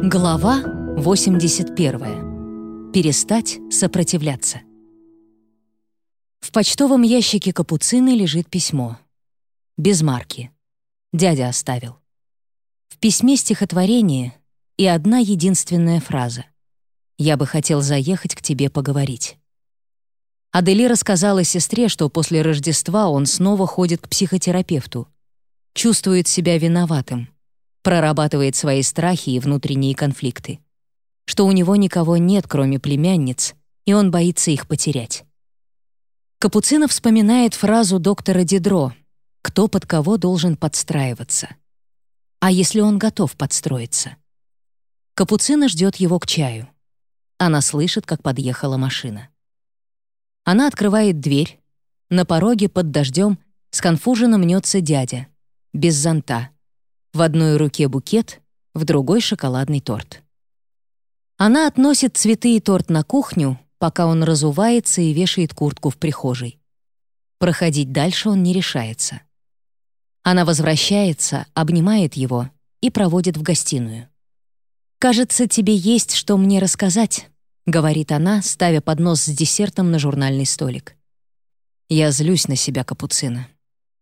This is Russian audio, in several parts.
Глава 81. Перестать сопротивляться. В почтовом ящике капуцины лежит письмо. Без марки. Дядя оставил. В письме стихотворение и одна единственная фраза. «Я бы хотел заехать к тебе поговорить». Адели рассказала сестре, что после Рождества он снова ходит к психотерапевту. Чувствует себя виноватым прорабатывает свои страхи и внутренние конфликты. Что у него никого нет, кроме племянниц, и он боится их потерять. Капуцинов вспоминает фразу доктора Дидро «Кто под кого должен подстраиваться?» А если он готов подстроиться? Капуцина ждет его к чаю. Она слышит, как подъехала машина. Она открывает дверь. На пороге под дождем сконфуженно мнется дядя, без зонта. В одной руке букет, в другой — шоколадный торт. Она относит цветы и торт на кухню, пока он разувается и вешает куртку в прихожей. Проходить дальше он не решается. Она возвращается, обнимает его и проводит в гостиную. «Кажется, тебе есть что мне рассказать», — говорит она, ставя поднос с десертом на журнальный столик. Я злюсь на себя, Капуцина.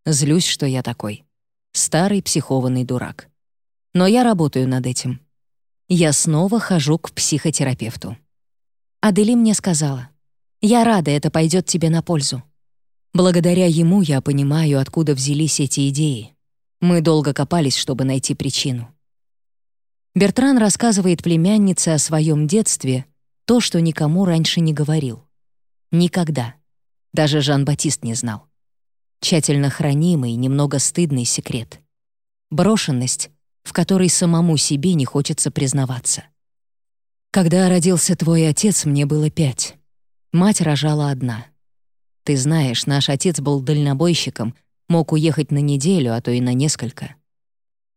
Злюсь, что я такой. Старый психованный дурак. Но я работаю над этим. Я снова хожу к психотерапевту. Адели мне сказала, «Я рада, это пойдет тебе на пользу». Благодаря ему я понимаю, откуда взялись эти идеи. Мы долго копались, чтобы найти причину. Бертран рассказывает племяннице о своем детстве то, что никому раньше не говорил. Никогда. Даже Жан-Батист не знал тщательно хранимый, немного стыдный секрет. Брошенность, в которой самому себе не хочется признаваться. Когда родился твой отец, мне было пять. Мать рожала одна. Ты знаешь, наш отец был дальнобойщиком, мог уехать на неделю, а то и на несколько.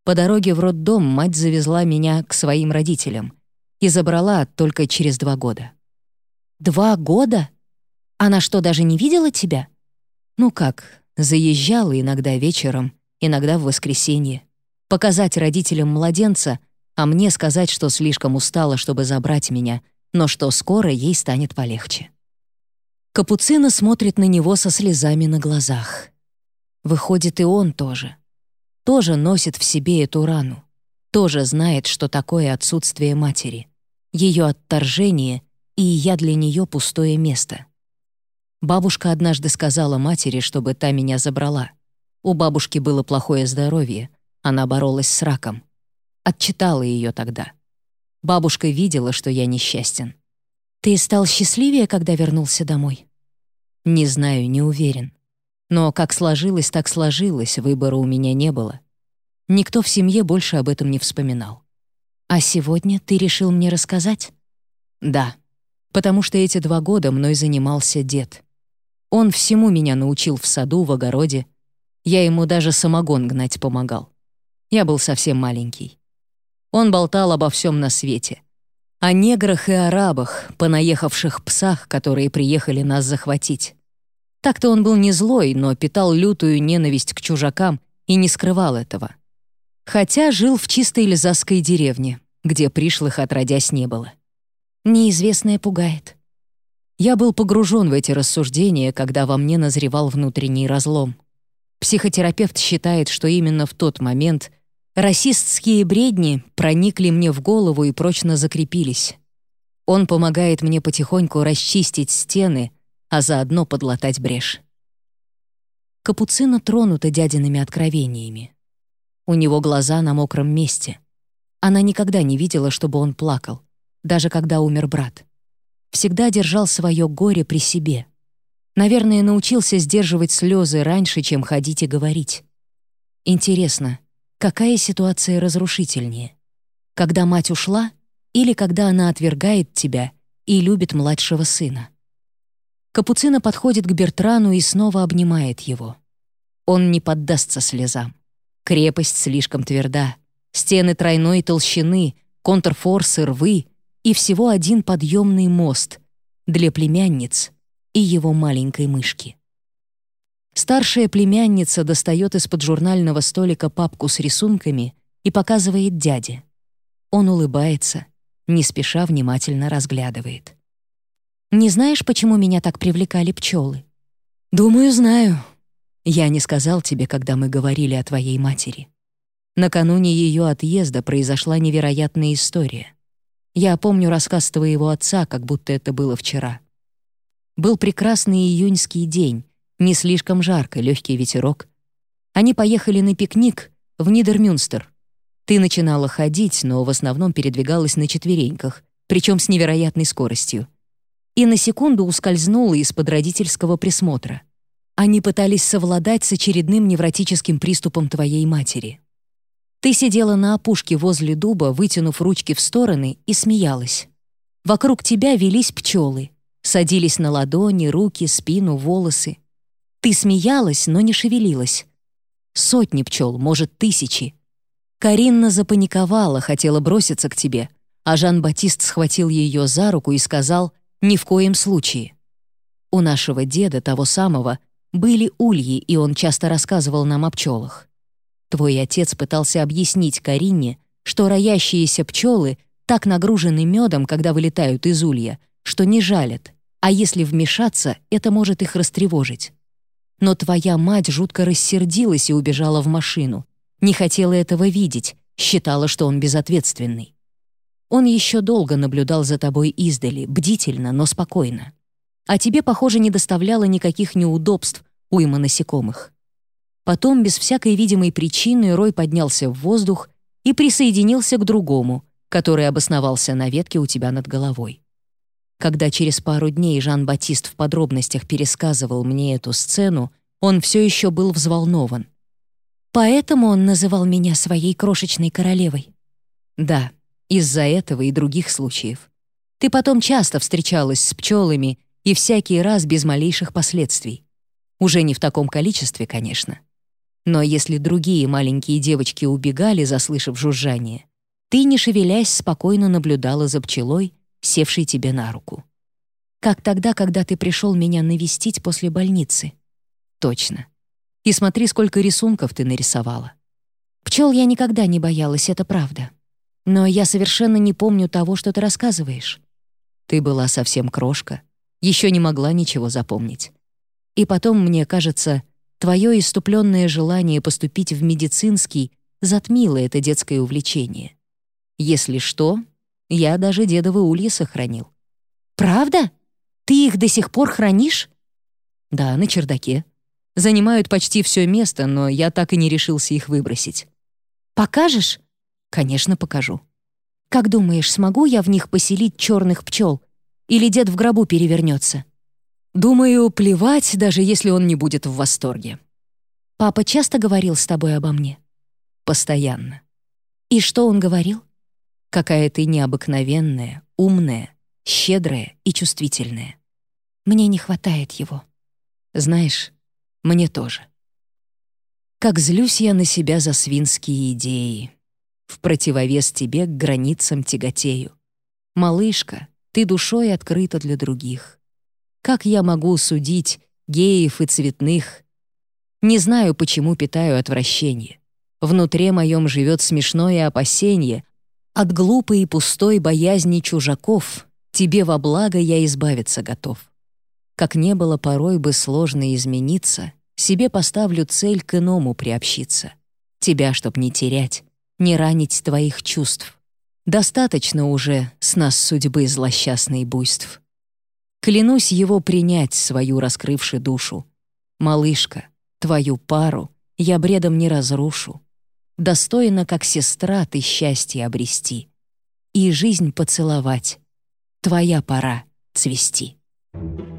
По дороге в роддом мать завезла меня к своим родителям и забрала только через два года. «Два года? Она что, даже не видела тебя?» «Ну как, Заезжала иногда вечером, иногда в воскресенье. Показать родителям младенца, а мне сказать, что слишком устала, чтобы забрать меня, но что скоро ей станет полегче. Капуцина смотрит на него со слезами на глазах. Выходит, и он тоже. Тоже носит в себе эту рану. Тоже знает, что такое отсутствие матери. Ее отторжение, и я для нее пустое место. Бабушка однажды сказала матери, чтобы та меня забрала. У бабушки было плохое здоровье, она боролась с раком. Отчитала ее тогда. Бабушка видела, что я несчастен. «Ты стал счастливее, когда вернулся домой?» «Не знаю, не уверен. Но как сложилось, так сложилось, выбора у меня не было. Никто в семье больше об этом не вспоминал. А сегодня ты решил мне рассказать?» «Да, потому что эти два года мной занимался дед. Он всему меня научил в саду, в огороде. Я ему даже самогон гнать помогал. Я был совсем маленький. Он болтал обо всем на свете. О неграх и арабах, понаехавших псах, которые приехали нас захватить. Так-то он был не злой, но питал лютую ненависть к чужакам и не скрывал этого. Хотя жил в чистой лизасской деревне, где пришлых отродясь не было. Неизвестное пугает. Я был погружен в эти рассуждения, когда во мне назревал внутренний разлом. Психотерапевт считает, что именно в тот момент расистские бредни проникли мне в голову и прочно закрепились. Он помогает мне потихоньку расчистить стены, а заодно подлатать брешь. Капуцина тронута дядиными откровениями. У него глаза на мокром месте. Она никогда не видела, чтобы он плакал, даже когда умер брат всегда держал свое горе при себе. Наверное, научился сдерживать слезы раньше, чем ходить и говорить. Интересно, какая ситуация разрушительнее? Когда мать ушла или когда она отвергает тебя и любит младшего сына? Капуцина подходит к Бертрану и снова обнимает его. Он не поддастся слезам. Крепость слишком тверда. Стены тройной толщины, контрфорсы, рвы — и всего один подъемный мост для племянниц и его маленькой мышки. Старшая племянница достает из-под журнального столика папку с рисунками и показывает дяде. Он улыбается, не спеша внимательно разглядывает. «Не знаешь, почему меня так привлекали пчелы?» «Думаю, знаю. Я не сказал тебе, когда мы говорили о твоей матери. Накануне ее отъезда произошла невероятная история. Я помню рассказ твоего отца, как будто это было вчера. Был прекрасный июньский день, не слишком жарко, легкий ветерок. Они поехали на пикник в Нидермюнстер. Ты начинала ходить, но в основном передвигалась на четвереньках, причем с невероятной скоростью. И на секунду ускользнула из-под родительского присмотра. Они пытались совладать с очередным невротическим приступом твоей матери. Ты сидела на опушке возле дуба, вытянув ручки в стороны, и смеялась. Вокруг тебя велись пчелы, садились на ладони, руки, спину, волосы. Ты смеялась, но не шевелилась. Сотни пчел, может, тысячи. Каринна запаниковала, хотела броситься к тебе, а Жан-Батист схватил ее за руку и сказал «ни в коем случае». У нашего деда, того самого, были ульи, и он часто рассказывал нам о пчелах. Твой отец пытался объяснить Карине, что роящиеся пчелы так нагружены медом, когда вылетают из улья, что не жалят, а если вмешаться, это может их растревожить. Но твоя мать жутко рассердилась и убежала в машину. Не хотела этого видеть, считала, что он безответственный. Он еще долго наблюдал за тобой издали, бдительно, но спокойно. А тебе, похоже, не доставляло никаких неудобств уйма насекомых. Потом, без всякой видимой причины, Рой поднялся в воздух и присоединился к другому, который обосновался на ветке у тебя над головой. Когда через пару дней Жан-Батист в подробностях пересказывал мне эту сцену, он все еще был взволнован. «Поэтому он называл меня своей крошечной королевой?» «Да, из-за этого и других случаев. Ты потом часто встречалась с пчелами и всякий раз без малейших последствий. Уже не в таком количестве, конечно. Но если другие маленькие девочки убегали, заслышав жужжание, ты, не шевелясь, спокойно наблюдала за пчелой, севшей тебе на руку. Как тогда, когда ты пришел меня навестить после больницы. Точно. И смотри, сколько рисунков ты нарисовала. Пчел я никогда не боялась, это правда. Но я совершенно не помню того, что ты рассказываешь. Ты была совсем крошка, еще не могла ничего запомнить. И потом, мне кажется, Твое иступленное желание поступить в медицинский затмило это детское увлечение. Если что, я даже дедовы ульи сохранил. «Правда? Ты их до сих пор хранишь?» «Да, на чердаке. Занимают почти все место, но я так и не решился их выбросить». «Покажешь?» «Конечно, покажу». «Как думаешь, смогу я в них поселить черных пчел? Или дед в гробу перевернется?» Думаю, плевать, даже если он не будет в восторге. Папа часто говорил с тобой обо мне? Постоянно. И что он говорил? Какая ты необыкновенная, умная, щедрая и чувствительная. Мне не хватает его. Знаешь, мне тоже. Как злюсь я на себя за свинские идеи. В противовес тебе к границам тяготею. Малышка, ты душой открыта для других. Как я могу судить геев и цветных? Не знаю, почему питаю отвращение. Внутри моем живет смешное опасение. От глупой и пустой боязни чужаков тебе во благо я избавиться готов. Как не было порой бы сложно измениться, себе поставлю цель к иному приобщиться. Тебя, чтоб не терять, не ранить твоих чувств. Достаточно уже с нас судьбы злосчастной буйств. Клянусь его принять, свою раскрывши душу. Малышка, твою пару я бредом не разрушу. Достойно, как сестра, ты счастье обрести. И жизнь поцеловать. Твоя пора цвести. Thank you.